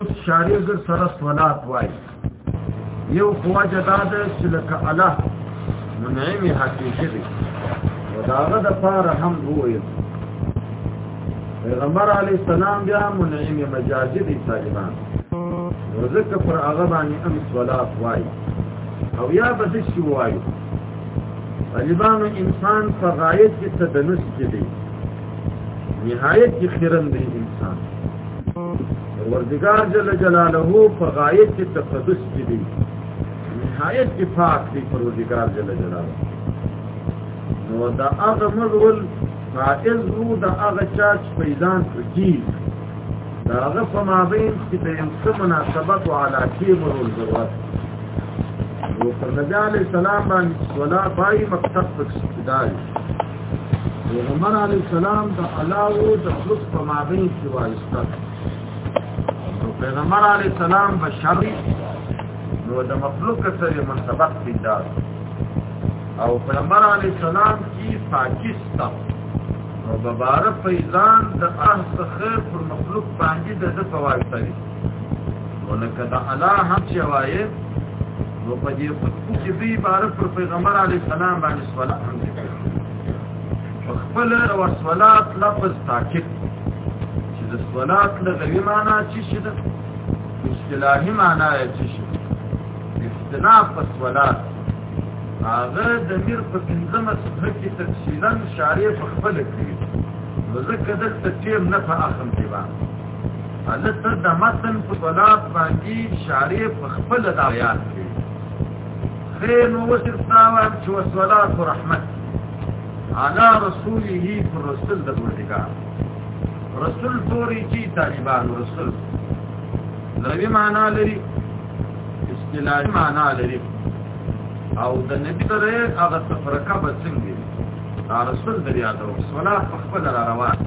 شاری اگر سره صلات وای یو قوا جدا ده چې لکه الله منعم حقیقي دی وداغه د پاره هم وویل پیغمبر علی السلام بیا منعم مجازي دی طالبان ورزکه پر هغه باندې ام صلات وای او یا به د شی وای طالبانو انسان په غایت کې تدنس کې دی نهایت کې خیرن دی انسان پروردگار جل جلاله په غایت کې تقدس کې دی نهایت کې پاک دی پروردگار جل جلاله نو دا هغه مزول فائز وو دا هغه چا چې پیدان کوي دا هغه په مابین کې د یو څه مناسبت او علاقه مرول ضرورت او پر نبی علی السلام باندې صلوات پای مقصد پکې پیغمبر علی السلام د الله او د خلق په مابین کې وایسته نو پیغمبر علی السلام بشر نو د مخلوق سره منطبق دي دا او پیغمبر علی السلام کی پاکستان نو مبارک فیضان د اهل خیر پر مخلوق باندې د فواید ولکه دا الله هم چې وایي نو په دې خطبه کې به عبارت پر پیغمبر علی السلام باندې صلوات هم ذکر خپل او صلوات لفظ تاکید چې د صلوات لغوي معنی چې شي د اصطلاحي معنی یې چې شي اختلاف په صلوات هغه د میر په پنځمه صفحه کې تفصیلا شارح په خپل کې ځکه د تفسیر نه په اخم دی باندې البته د متن په بلاد باندې شارع په خپل د آیات کې خیر نو وسرتا وایم چې وسولات رحمت علی رسوله پر رسول د بوډګا رسول پوری چی طالبان رسول لوی معنا لري اصطلاحي معنا لري او د نبی سره هغه تفرقه بسنګي رسول دریا ته صلات خپل روان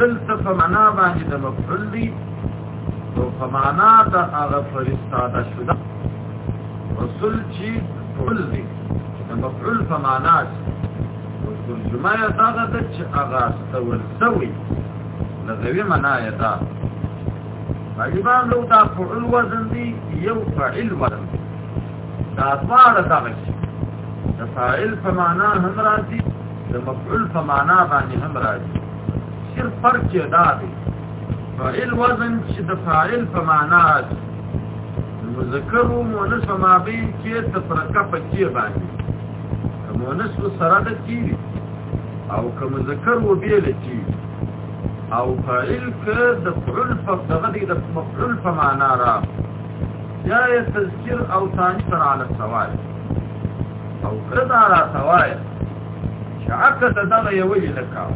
دلته په معنا باندې د مفعول دی او په معنا د هغه فرستاده شوه رسول چې مفعول دی د مفعول په معنا چې ترجمه یې دا ده چې هغه استول سوی لغوي معنا یې دا طالبان لو دا فعل وزن دی یو فعل وزن دی دا اطوار دا غشي د فاعل په معنا هم راځي د مفعول په معنا باندې هم راځي صرف فرق چې دا دی فاعل وزن چې د فاعل په معنا راځي مذکر او مؤنث په مابین کې تفرقه پکې باندې مؤنث سره د کی او که مذکر و بیل کی او فاعل که د فعل په دغه د مفعول په معنا را یا تذکر او ثاني سره علی السوال او کدا را سوای چې عکس دغه یو ویل لکاو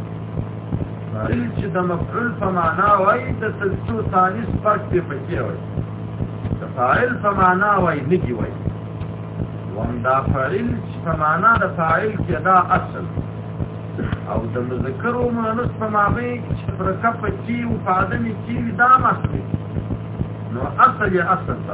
فاعل چې د مفعول په معنا وای د تلتو ثالث فرق په پکې وای د فاعل په معنا وای نه دی وای وان دا فاعل چې په معنا د فاعل کې دا اصل او د مذکر او مؤنث په معنی چې پر کپ کې او په ادمي کې دا مخکې نو اصل یې اصل ته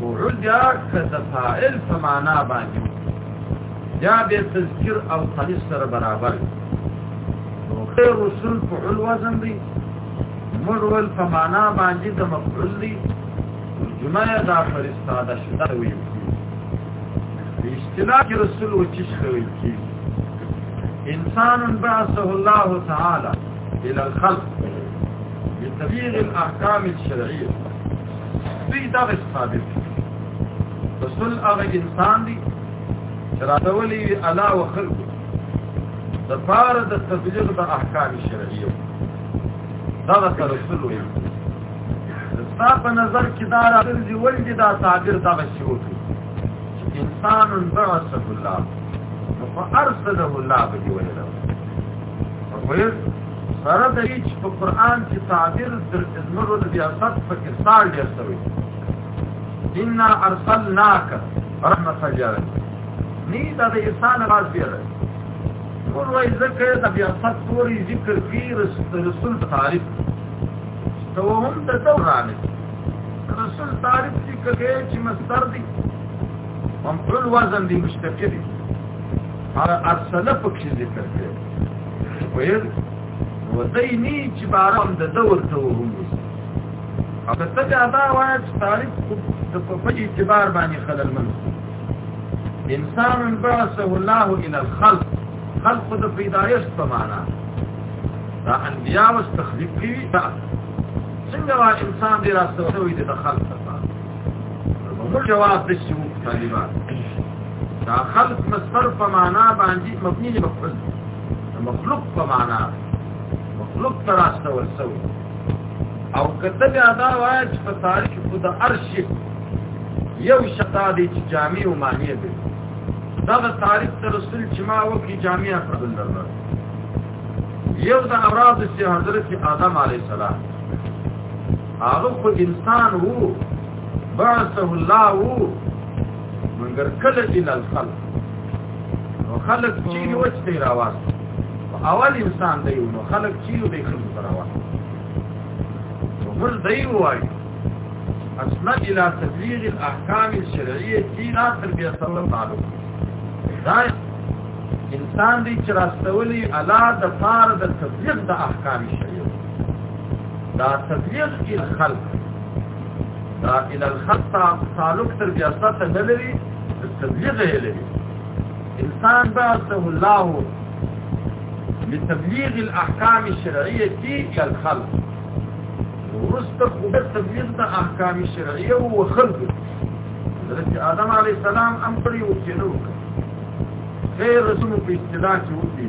فعول بیا که د فاعل په معنا باندې یا به تذکر او تنیس سره برابر نو خیر رسول فعول وزن دی مرول په معنا باندې د مفعول دی جمعه دا فرستاده شته وي په اصطلاح کې رسول و چې شوی کی انسان بعثه الله تعالی الى الخلق لتبليغ الاحکام الشرعيه دوی دا وس ثابت رسول هغه انسان دی چې راټولې الا او خلق د فار د تبلیغ د احکام شرعیه دا د رسول وي ستا په نظر کې دا راځي ولې دا تعبیر دا شی وکړي انسان بعثه الله فارسله الله به ویل ویل سره د هیڅ په قران کې تعبیر د زمرو د بیاست په کې سال ډیر شوی ان ارسلناک رحمت جار نی دا د انسان راز بیره ټول وای ذکر د بیاست پوری ذکر کی رسول تعریف ته هم د دورانه رسول تعریف ذکر کې چې مصدر دی هم ټول وزن دی مشتقل دی هر ارسله پکې ذکر کړي ویل ودای نه چې بارام د دور ته وهم او که ته دا وایې چې تاریخ د په اعتبار باندې خلل من انسان بعثه الله الى الخلق خلق د پیدایش په معنا دا انبیاء واستخلق کوي څنګه انسان دی راستوي د خلق جواب د شو طالبان دا خلق مصدر په معنا باندې مبني له مفعول مخلوق په معنا مخلوق تر استول سو او کته بیا دا وایي چې په تاریخ خود عرش یو شتا دي چې جامع او معنی دي دا د تاریخ تر رسول چې ما وکي جامع قبل درلود یو د اوراد چې حضرت آدم علی السلام هغه خو انسان وو بعثه الله وو مګر کله چې نل خلق نو خلق چې وچته راواز اول انسان دی نو خلق چې دی خلق راواز نو بل دی وایي اصلا الى تبلیغ الاحکام الشرعیه کی لا تربیه صلی الله علیه دا انسان دی چې راستولی الا د فار د تبلیغ د احکام شرعیه دا تبلیغ کی خلق دا ان الخط تعلق تر بیا ساته نه لري تبلیغ یې لري انسان بعثه الله لتبلیغ الاحکام الشرعیه کی الخلق ورست خو تبلیغ د احکام شرعیه او خلق حضرت آدم علی السلام امر یو کینو خیر رسول په استدعا کې وکړي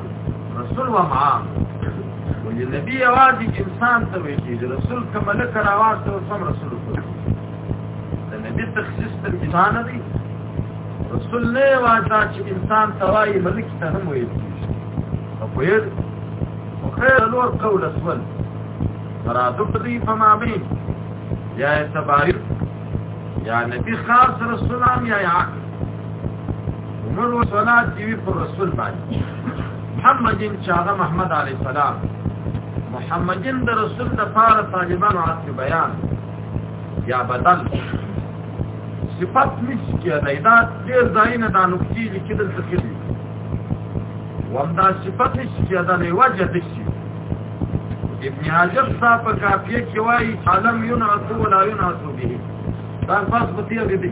رسول و معا ولی نبی یوازې انسان ته وی چې رسول کمل کراواز ته سم رسول ته د نبی تخصیص تر انسان دی رسول نه واځه چې انسان توای ملک ته هم وی او په یو خیر لور قول اسول ترادف دی فما بین یا تبارک یا نبی خاص رسولان یا عاقل نور صلات دی پر رسول باندې محمدین چاغه محمد علی السلام محمدین د رسول د پاره طالبان عرب بیان یا بدل صفات نشي کېدای دا ډېر ځای نه دا نقطې لیکل څه کېږي ومدا صفات نشي کېدای وجه د شي ابن حجر صاحب په کافیه کې وایي عالم یون عطو ولا یون عطو به دا فاس بتیږي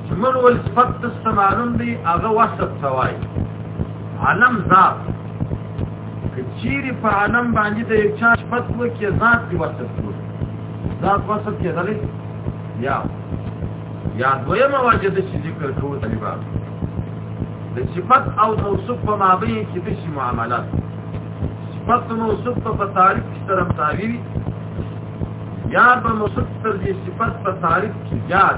من ول صفت دست معلوم دی هغه وصف توای علم ذات کچیر په علم باندې د یو چا صفت وکي ذات دی وصف کړو ذات وصف کېدلې یا یا دویمه وجه د چې ذکر کوو طالبان د صفت او موصوف په مابین کې د شي معاملات صفت موصوف په تعریف کې سره تعبیری یا به موصوف تر دې صفت په تعریف کې زیات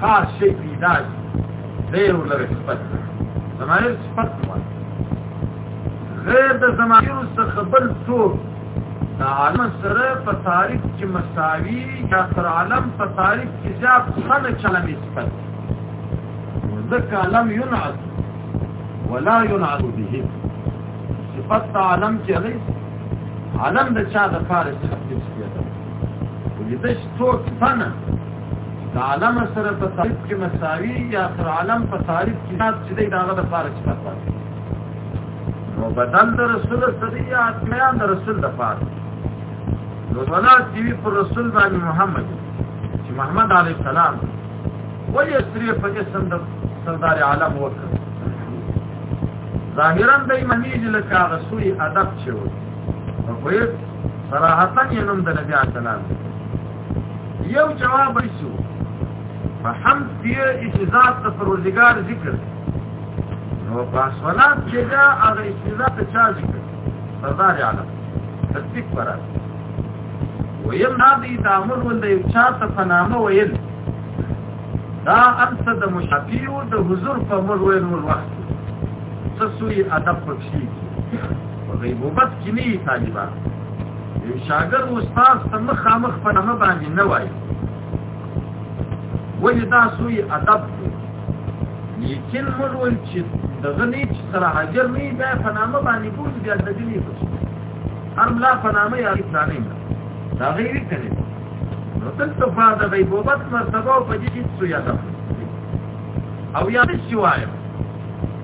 خاص شي پیدا شي ډېر لږ صفت زمانه صفت وایي غیر د زمانه څخه بل څوک دا عالم سره په تاریخ کې مساوي یا تر عالم په تاریخ کې زیات خنه چلم صفت ذکر لم ينعد ولا ينعد به صفت عالم کې عالم د چا د فارس خط کې ولیدش تو تنه د عالم سره په تعریف کې مساوي یا تر عالم په تعریف کې ذات چې دی داغه د پاره چې تاسو نو بدل د رسول سره یا اتمیان د رسول د پاره نو صلات دی پر رسول باندې محمد چې محمد علی السلام ولی سری په اسم د سردار عالم وکړ ظاهرا د ایمانی لکه غسوی ادب چې و صراحتا یې نوم د نبی اسلام یو جواب شو فحمد دی اجازات ته پروردگار ذکر نو په صلات کې دا هغه اجازات ته چا ذکر سردار عالم تصدیق پره ویم نه دی دا امر ول د یو چا ته په نامه ویل دا انت د مشفی او د حضور په مر ویل ور وخت څه سوی ادب پکې غیبوبت کې نه یې طالبان یو شاګرد استاد ته مخامخ په نامه باندې نه وایي ولې دا سوی ادب دی لیکن موږ ول چې د غنی چې سره حاضر نه بیا په نامه باندې ګور بیا د دې نه پوښتنه هر لا په نامه یا ځانې دا غیري کړي نو دلته په دا غیبوبت مرتبه او په دې کې سوی ادب او یا څه وایي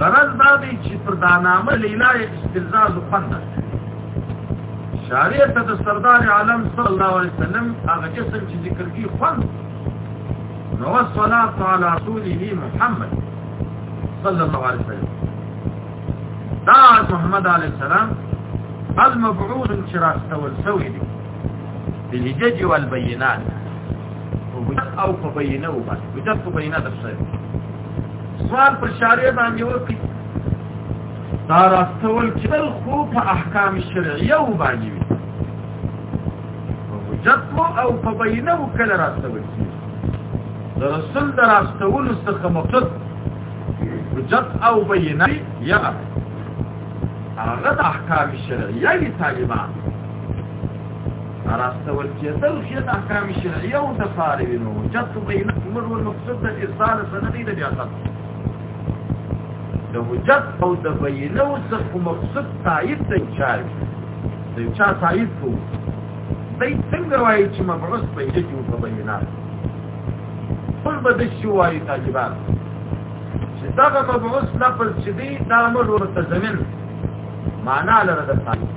غرض دا دی چې پر دا نامه لیلا استفزاز خوند شارع ته د سردار عالم صلی الله علیه وسلم هغه جسم چې ذکر کی خوند نو صلوات علی رسوله محمد صلی الله علیه وسلم دا محمد علیه السلام المبعوث چې راستول شوی دی بالهجج والبينات او په بینه وبس بجد په بینه درسه سوال پر شارع باندې وکړي دا راستول کېدل خو په احکام شرعیه و باندې وي په حجت مو او په بینه و کله راستول کېږي د رسول د راستولو څخه مقصد حجت او بینه یا هغه د احکام شرعیه وي طالبان راستول کېدل چې د احکام شرعیه او د فاروي نو جت بین امر او مقصد د ارسال سندې د بیاست د حجت او د بینو څخه مقصد تایید د چار د چا تایید کو دای څنګه وایي چې مبعوث په یوه کې په بینات ټول به د شی وایي طالبان چې دا مبعوث لفظ چې دی دا امر ورته زمين معنا لري د تایید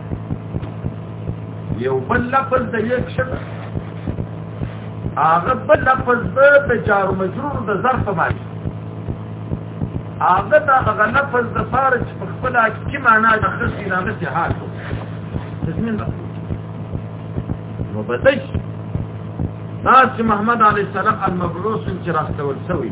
یو بل لفظ د یک شته هغه بل لفظ د جار مجرور د ظرف معنی هغه دا هغه لفظ د فار چې په خپل کې معنا د خصي نه نشي حال تسمین نو بدش ناس محمد علی السلام المبعوث چې راستول شوی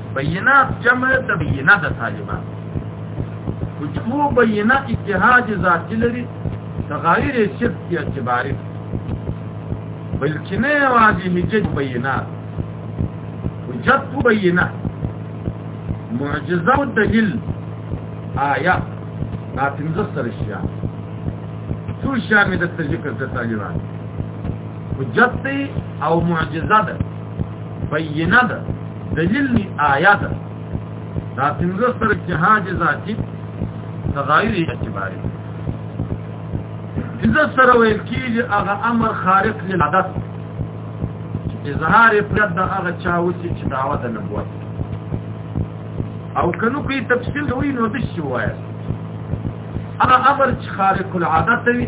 بینات جمع د بینه د طالبان کوچو بینه اتحاد ذاتی لري د غیر شرط کی اعتباری بلکې نه واجی حجت بینات حجت بینه معجزه او دلیل آیا دا پنځه سره شیا څو شیا مې د ذکر د طالبان حجت او معجزه ده بینه ده دلیل نی آیا ده دا پنځه سره جهاد ذاتی تغایر اعتباری پنځه سره ویل کیږي هغه امر خارق للعادت اظهار پرد دا هغه چا وسی چې دعوه د نبوت او کنو کوي تفصیل وي نو د شوایا هغه امر چې خارق العادت وي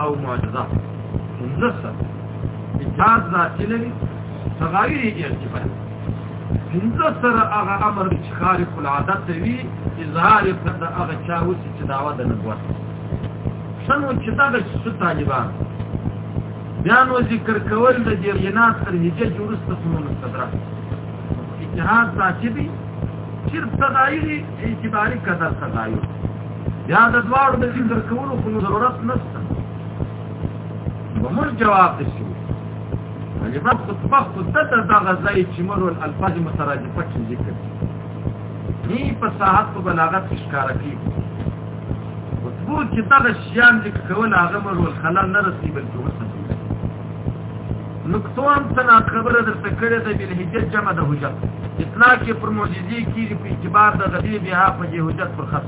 او معجزات نصر اجاز ذاتی لري تغایر یې ارتفاع پنځه سره هغه امر چې خارق العادت دی وی اظهار پر دا هغه چا وسی چې داوا د نبوت شنو چې دا د څه طالبان بیا نو ذکر کول د دې جنات تر هجه جوړسته سمونه صدره اتحاد ذاتی دی چیر تغایر اعتباری قدر تغایر یا د دوار د ذکر کولو کوم ضرورت نشته ومر جواب شي یعنی بس خطبخت دته دغه ځای چې مرو الفاظ مترادفه کې ذکر ني په صحت په بلاغت ښکار کوي خطبو چې دغه شیان ذکر کول هغه مرو خلل نه رسي بلکې وسه نقطو هم څه نا خبره درته کړې ده بالهجت جمع د حجت اطلاق یې پر معجزې کېږي په اعتبار د غدې بیا په دې حجت پر خط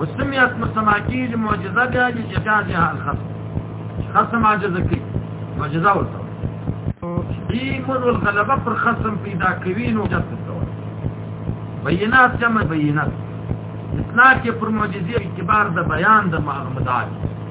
وسمیت مسما کېږي معجزه بیا د جزازها الخط خط معجزه کوي معجزه ورته دې مر الغلبه پر خصم پیدا کوي نو جت بینات جمع بینات اطلاق یې پر معجزې اعتبار د بیان د معلومات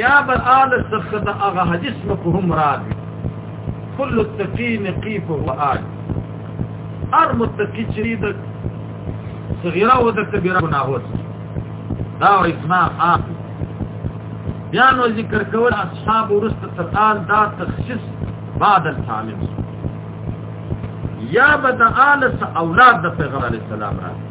یا بل آل څخه د هغه حدیث مفهوم راځي کل التقی نقیف و آل هر متقی چې د صغیره او د کبیره ګناهوت دا و اسماء آل بیا نو ذکر کول اصحاب ورست تقال دا تخصیص بعد التعلیم یا بد آل اولاد د پیغمبر علی السلام راځي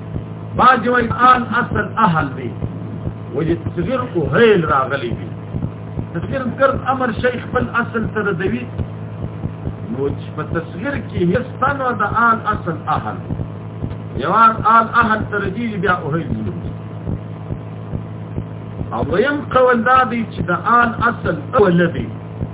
بعض وایي آل اصل اهل دی وایي تصغیر کو هیل راغلی دی تصغیر کرد امر شیخ بل اصل تر دوی نو په تصغیر کې هستان او د آل اصل اهل یوان آل اهل تر دی بیا او هیل دی او یم قول دا دی چې د آل اصل اول دی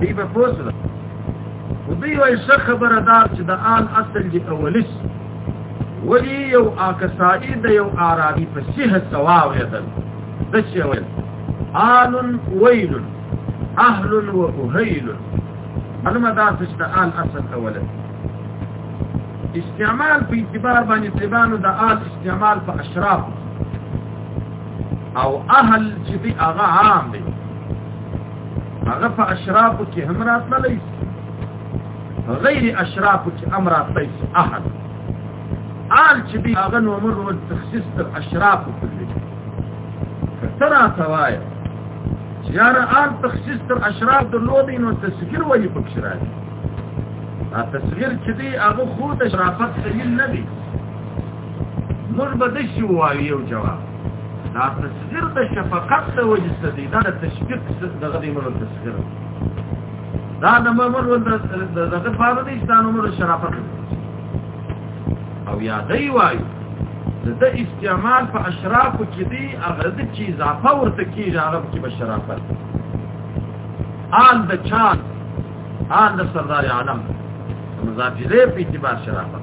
دی په پوسره و دی وای څه خبره دار چې د آل اصل دی اولیس ولی یو آکسائی د یو آرابی په سیه سوا ویدل د چې ویل آل ویل اهل و اهیل علما دا چې د آل اصل اولیس استعمال په اعتبار باندې طبانو د آل استعمال په اشراف او اهل چې دی هغه عام دی هغه په اشراف کې هم راتللی غیر اشراف کې هم راتللی اهل آل چې دی هغه نو امر او تخصیص تر اشراف کړی ترا سوای یاره آل تخصیص تر اشراف د لودي نو تسګیر وایي په شرایط تصویر چې دی هغه خود شرافت دلیل نه دی موږ به د شی وایو یو جواب دا تسخير د شفقت د وجه څخه دی دا د تشفيق دغه دی موږ تسخير دا د مامور ول دغه فارغ دي ستانو موږ شرافت او یا دی وای د استعمال په اشراف کې دی هغه د چی اضافه ورته کیږي عرب کې به شرافت آن د چان آن د سردار عالم مزاجره په اعتبار شرافت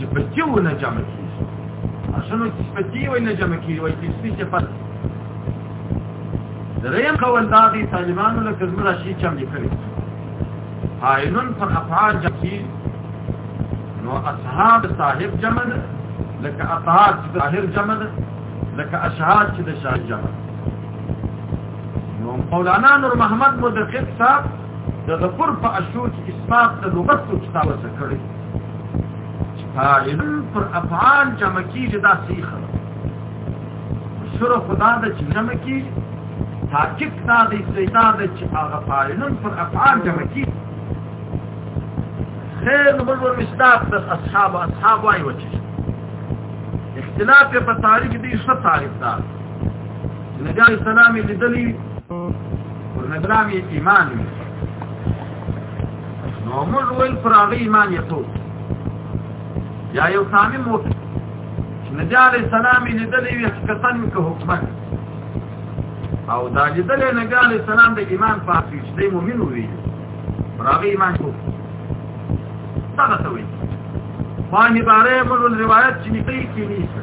صفتي و نه جمع کیږي اصلو صفتي و نه جمع کیږي وایي صفتي صفت دریم قول دا دی طالبانو له کزم راشي چم لیکلي فاعلون پر افعال جمع کیږي نو اصحاب صاحب جمع ده لکه اطهار چې د ظاهر جمع ده لکه اشهاد چې د شاهد جمع ده نو مولانا نور محمد مدقق صاحب د غفور په اشو کې اثبات د لغت او کتاب څخه کړی فاعل پر افعال جمع کیږي دا صيغه شر خدا د جمع کیږي تاکید دا د استعداد د چې هغه فاعل پر افعال جمع کیږي خیر موږ مستاق د اصحاب اصحاب وایو چې اختلاف په تاریخ دي څه تاریخ ده نبی علیہ السلام یې لیدلی او نبی اسلام یې ایمان وي نو موږ ویل پر هغه ایمان یې تو یا یو سامي مو نبی علیہ السلام یې لیدلی وي حقیقتن که حکمت او دا لیدلی نبی علیہ السلام د ایمان په حق چې دی مؤمن وي پر هغه ایمان کو څنګه ته وایي باندې باره موږ روایت چې نکړي کې نه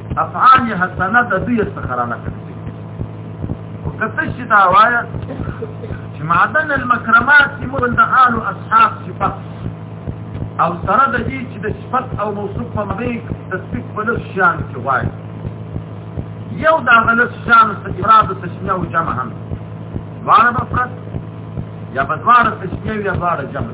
افعال حسنه د دوی څخه را نقل کته چې دا وایا چې معدن المکرمات چې موږ د آل او اصحاب صفات او سره د دې چې د صفات او موصوف په مبي د صفات په لږ شان کې وایي یو دا غلط شان څه افراد او تشنیه او جمع هم واره مفرد یا بدواره تشنیه یا بدواره جمع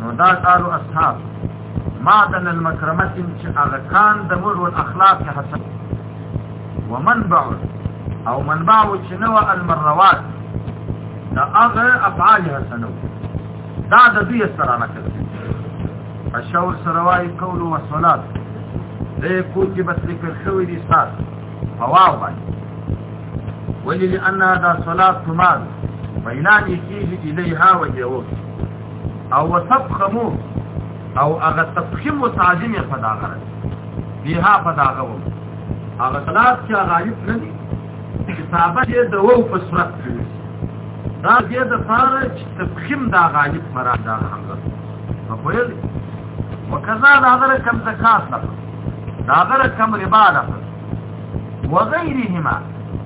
نو دا قالو اصحاب معدن المکرمت چې هغه کان د مور او اخلاق حسن ومنبع او منبع چې نو المروات دا هغه افعال حسنو دا د دې سره نه کوي الشور سروای قول و صلات دې کول کې بس ذکر شوی دي سات هوا باندې ولې لأن دا صلات تمام بينان يكيه إليها وجهه او وتفخمو او هغه تفخیم او تعظیم یې په داغه راځي بها په داغه و هغه ثلاث چې غالب نه دي کتابه دې د وو په صورت کې دا دې د فاره چې تفخیم دا غالب مراد دا حمزه په ویل وکذا دا غر کم زکات دا غر کم ربا ده وغيرهما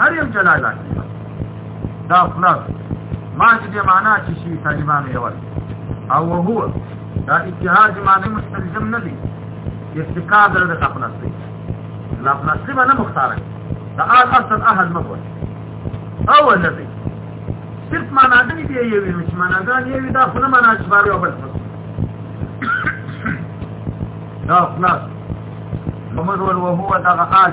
هر یو جلال دا خلاص ما چې دې معنا چې شي طالبانو یو او هو دا اتحاد معنی مستلزم نه دی استقاد د خپلس دی لا خپلس به نه مختار دا اصل احد مبول او نه دی صرف معنا دې دی یو ویل چې معنا دا یو دا خو نه معنا چې بار یو بل دا خلاص ومن هو هو دغه حال